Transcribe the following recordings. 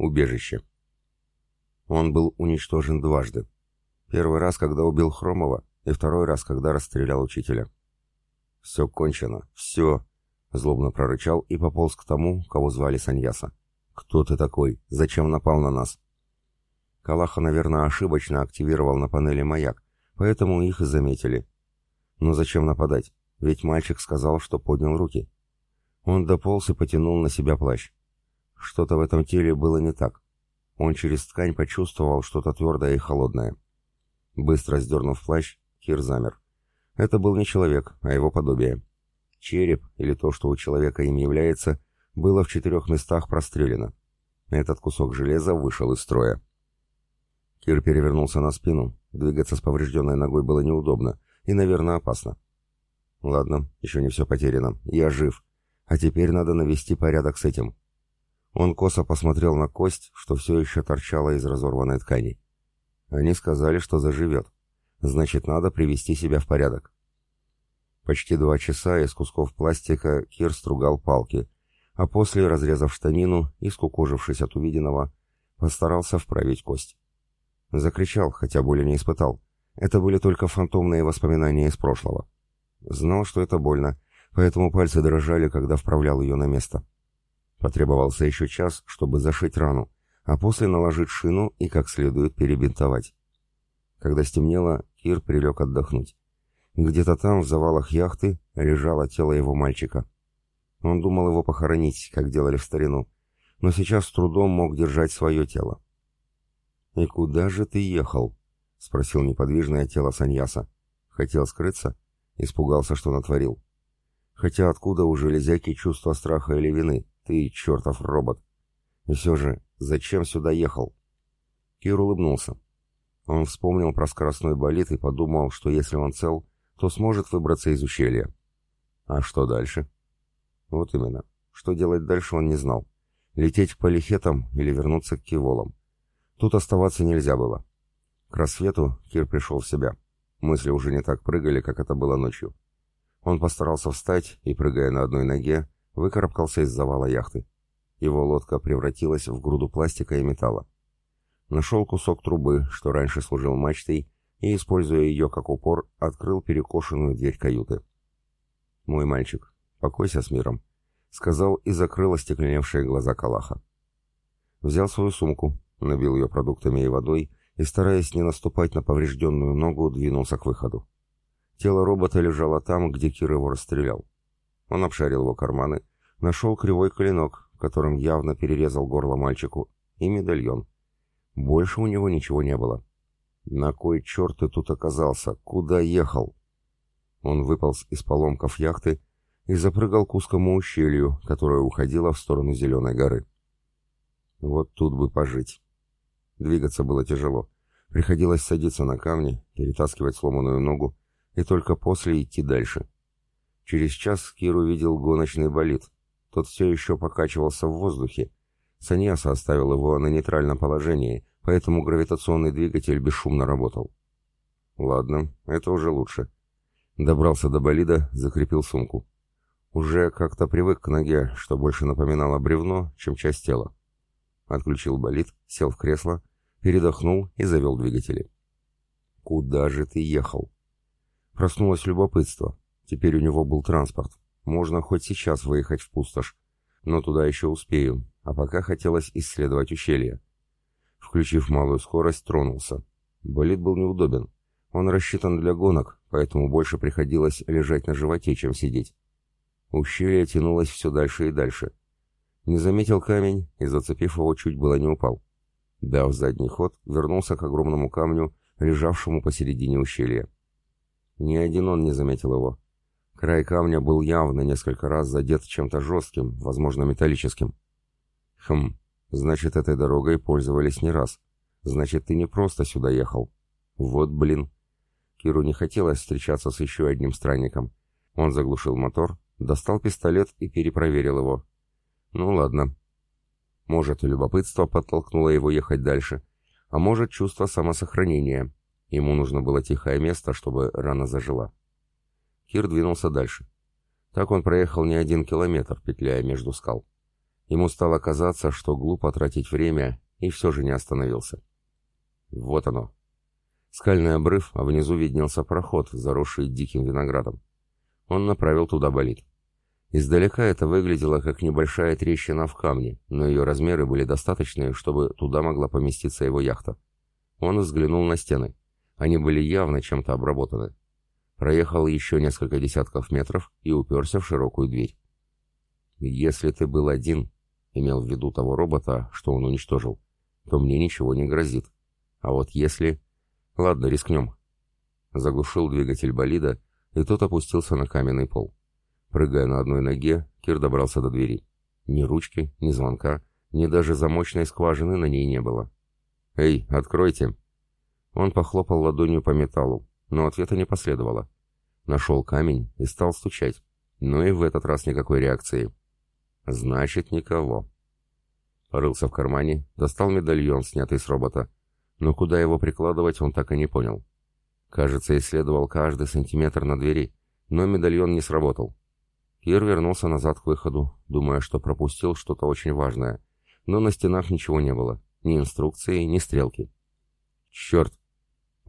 убежище. Он был уничтожен дважды. Первый раз, когда убил Хромова, и второй раз, когда расстрелял учителя. «Все кончено, все!» — злобно прорычал и пополз к тому, кого звали Саньяса. «Кто ты такой? Зачем напал на нас?» Калаха, наверное, ошибочно активировал на панели маяк, поэтому их и заметили. Но зачем нападать? Ведь мальчик сказал, что поднял руки. Он дополз и потянул на себя плащ. Что-то в этом теле было не так. Он через ткань почувствовал что-то твердое и холодное. Быстро сдернув плащ, Кир замер. Это был не человек, а его подобие. Череп, или то, что у человека им является, было в четырех местах прострелено. Этот кусок железа вышел из строя. Кир перевернулся на спину. Двигаться с поврежденной ногой было неудобно и, наверное, опасно. Ладно, еще не все потеряно. Я жив. А теперь надо навести порядок с этим. Он косо посмотрел на кость, что все еще торчала из разорванной ткани. Они сказали, что заживет. Значит, надо привести себя в порядок. Почти два часа из кусков пластика Кир стругал палки, а после, разрезав штанину и скукожившись от увиденного, постарался вправить кость. Закричал, хотя боли не испытал. Это были только фантомные воспоминания из прошлого. Знал, что это больно, поэтому пальцы дрожали, когда вправлял ее на место. Потребовался еще час, чтобы зашить рану, а после наложить шину и как следует перебинтовать. Когда стемнело, Кир прилег отдохнуть. Где-то там, в завалах яхты, лежало тело его мальчика. Он думал его похоронить, как делали в старину, но сейчас с трудом мог держать свое тело. «И куда же ты ехал?» — спросил неподвижное тело Саньяса. «Хотел скрыться?» Испугался, что натворил. «Хотя откуда у железяки чувство страха или вины? Ты чертов робот!» «И все же, зачем сюда ехал?» Кир улыбнулся. Он вспомнил про скоростной болид и подумал, что если он цел, то сможет выбраться из ущелья. А что дальше? Вот именно. Что делать дальше он не знал. Лететь к полихетам или вернуться к киволам. Тут оставаться нельзя было. К рассвету Кир пришел в себя. Мысли уже не так прыгали, как это было ночью. Он постарался встать и, прыгая на одной ноге, выкарабкался из завала яхты. Его лодка превратилась в груду пластика и металла. Нашел кусок трубы, что раньше служил мачтой, и, используя ее как упор, открыл перекошенную дверь каюты. «Мой мальчик, покойся с миром», — сказал и закрыл остекленевшие глаза Калаха. Взял свою сумку, набил ее продуктами и водой и, стараясь не наступать на поврежденную ногу, двинулся к выходу. Тело робота лежало там, где Кир его расстрелял. Он обшарил его карманы, нашел кривой клинок, которым явно перерезал горло мальчику, и медальон. Больше у него ничего не было. На кой черт ты тут оказался? Куда ехал? Он выполз из поломков яхты и запрыгал к узкому ущелью, которое уходило в сторону Зеленой горы. Вот тут бы пожить. Двигаться было тяжело. Приходилось садиться на камни, перетаскивать сломанную ногу и только после идти дальше. Через час Кир увидел гоночный болид. Тот все еще покачивался в воздухе. Саньяса оставил его на нейтральном положении, поэтому гравитационный двигатель бесшумно работал. Ладно, это уже лучше. Добрался до болида, закрепил сумку. Уже как-то привык к ноге, что больше напоминало бревно, чем часть тела. Отключил болид, сел в кресло передохнул и завел двигатели. «Куда же ты ехал?» Проснулось любопытство. Теперь у него был транспорт. Можно хоть сейчас выехать в пустошь. Но туда еще успею, а пока хотелось исследовать ущелье. Включив малую скорость, тронулся. Болид был неудобен. Он рассчитан для гонок, поэтому больше приходилось лежать на животе, чем сидеть. Ущелье тянулось все дальше и дальше. Не заметил камень и, зацепив его, чуть было не упал. Дав задний ход, вернулся к огромному камню, лежавшему посередине ущелья. Ни один он не заметил его. Край камня был явно несколько раз задет чем-то жестким, возможно, металлическим. Хм, значит, этой дорогой пользовались не раз. Значит, ты не просто сюда ехал. Вот блин. Киру не хотелось встречаться с еще одним странником. Он заглушил мотор, достал пистолет и перепроверил его. Ну ладно, может, любопытство подтолкнуло его ехать дальше, а может, чувство самосохранения. Ему нужно было тихое место, чтобы рана зажила. Кир двинулся дальше. Так он проехал не один километр, петляя между скал. Ему стало казаться, что глупо тратить время, и все же не остановился. Вот оно. Скальный обрыв, а внизу виднелся проход, заросший диким виноградом. Он направил туда болид. Издалека это выглядело как небольшая трещина в камне, но ее размеры были достаточные, чтобы туда могла поместиться его яхта. Он взглянул на стены. Они были явно чем-то обработаны. Проехал еще несколько десятков метров и уперся в широкую дверь. «Если ты был один», — имел в виду того робота, что он уничтожил, — «то мне ничего не грозит. А вот если...» «Ладно, рискнем». Заглушил двигатель болида, и тот опустился на каменный пол. Прыгая на одной ноге, Кир добрался до двери. Ни ручки, ни звонка, ни даже замочной скважины на ней не было. «Эй, откройте!» Он похлопал ладонью по металлу, но ответа не последовало. Нашел камень и стал стучать, но и в этот раз никакой реакции. «Значит, никого». Порылся в кармане, достал медальон, снятый с робота, но куда его прикладывать, он так и не понял. Кажется, исследовал каждый сантиметр на двери, но медальон не сработал. Кир вернулся назад к выходу, думая, что пропустил что-то очень важное. Но на стенах ничего не было. Ни инструкции, ни стрелки. «Черт!»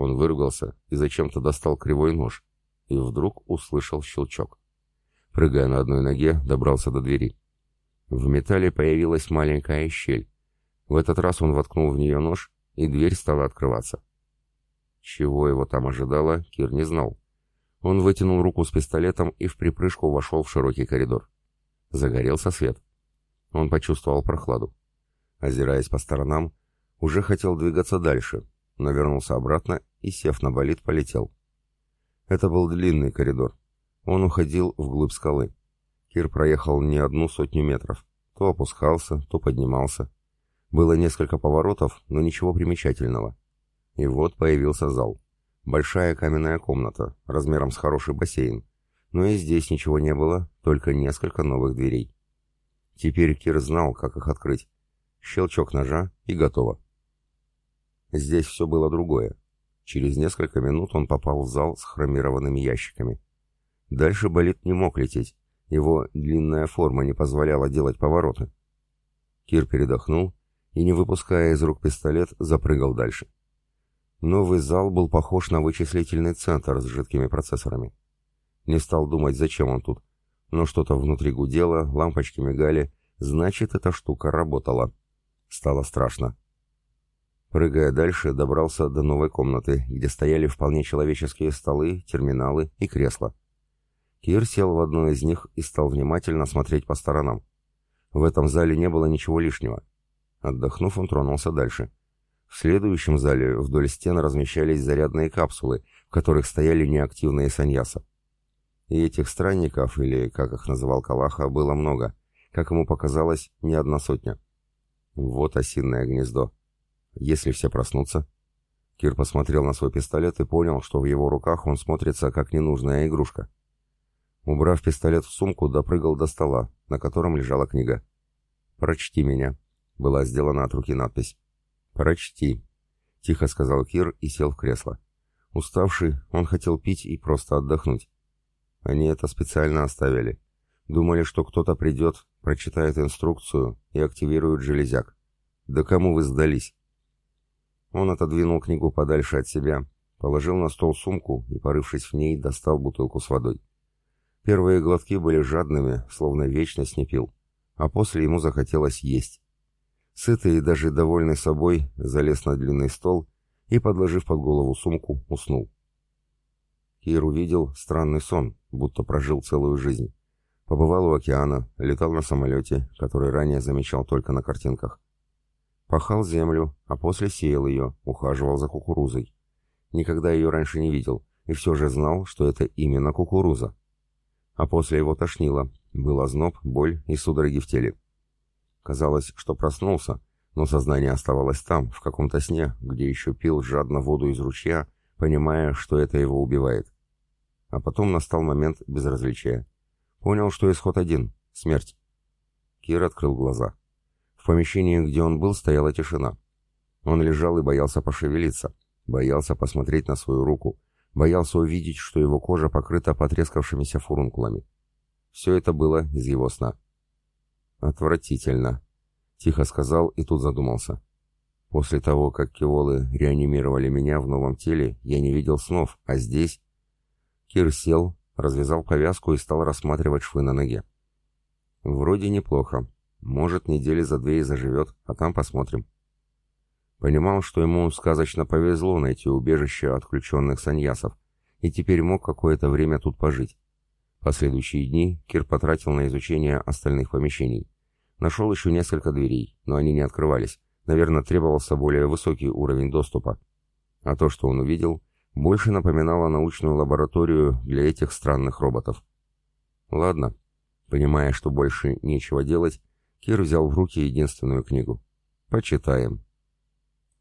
Он выругался и зачем-то достал кривой нож. И вдруг услышал щелчок. Прыгая на одной ноге, добрался до двери. В металле появилась маленькая щель. В этот раз он воткнул в нее нож, и дверь стала открываться. Чего его там ожидало, Кир не знал. Он вытянул руку с пистолетом и в припрыжку вошел в широкий коридор. Загорелся свет. Он почувствовал прохладу. Озираясь по сторонам, уже хотел двигаться дальше, но вернулся обратно и, сев на болид, полетел. Это был длинный коридор. Он уходил вглубь скалы. Кир проехал не одну сотню метров. То опускался, то поднимался. Было несколько поворотов, но ничего примечательного. И вот появился зал. Большая каменная комната, размером с хороший бассейн. Но и здесь ничего не было, только несколько новых дверей. Теперь Кир знал, как их открыть. Щелчок ножа и готово. Здесь все было другое. Через несколько минут он попал в зал с хромированными ящиками. Дальше болид не мог лететь. Его длинная форма не позволяла делать повороты. Кир передохнул и, не выпуская из рук пистолет, запрыгал дальше. Новый зал был похож на вычислительный центр с жидкими процессорами. Не стал думать, зачем он тут. Но что-то внутри гудело, лампочки мигали, значит, эта штука работала. Стало страшно. Прыгая дальше, добрался до новой комнаты, где стояли вполне человеческие столы, терминалы и кресла. Кир сел в одно из них и стал внимательно смотреть по сторонам. В этом зале не было ничего лишнего. Отдохнув, он тронулся дальше. В следующем зале вдоль стен размещались зарядные капсулы, в которых стояли неактивные саньяса. И этих странников, или, как их называл Калаха, было много. Как ему показалось, не одна сотня. Вот осиное гнездо. Если все проснутся... Кир посмотрел на свой пистолет и понял, что в его руках он смотрится как ненужная игрушка. Убрав пистолет в сумку, допрыгал до стола, на котором лежала книга. «Прочти меня», — была сделана от руки надпись. «Прочти», — тихо сказал Кир и сел в кресло. Уставший, он хотел пить и просто отдохнуть. Они это специально оставили. Думали, что кто-то придет, прочитает инструкцию и активирует железяк. Да кому вы сдались? Он отодвинул книгу подальше от себя, положил на стол сумку и, порывшись в ней, достал бутылку с водой. Первые глотки были жадными, словно вечность не пил, а после ему захотелось есть. Сытый и даже довольный собой, залез на длинный стол и, подложив под голову сумку, уснул. Кир увидел странный сон, будто прожил целую жизнь. Побывал у океана, летал на самолете, который ранее замечал только на картинках. Пахал землю, а после сеял ее, ухаживал за кукурузой. Никогда ее раньше не видел, и все же знал, что это именно кукуруза. А после его тошнило, был озноб, боль и судороги в теле. Казалось, что проснулся, но сознание оставалось там, в каком-то сне, где еще пил жадно воду из ручья, понимая, что это его убивает. А потом настал момент безразличия. Понял, что исход один — смерть. Кир открыл глаза. В помещении, где он был, стояла тишина. Он лежал и боялся пошевелиться, боялся посмотреть на свою руку, боялся увидеть, что его кожа покрыта потрескавшимися фурункулами. Все это было из его сна. «Отвратительно», — тихо сказал и тут задумался. После того, как киволы реанимировали меня в новом теле, я не видел снов, а здесь... Кир сел, развязал повязку и стал рассматривать швы на ноге. Вроде неплохо. Может, недели за две и заживет, а там посмотрим. Понимал, что ему сказочно повезло найти убежище отключенных саньясов, и теперь мог какое-то время тут пожить. Последующие дни Кир потратил на изучение остальных помещений. Нашел еще несколько дверей, но они не открывались. Наверное, требовался более высокий уровень доступа. А то, что он увидел, больше напоминало научную лабораторию для этих странных роботов. Ладно. Понимая, что больше нечего делать, Кир взял в руки единственную книгу. Почитаем.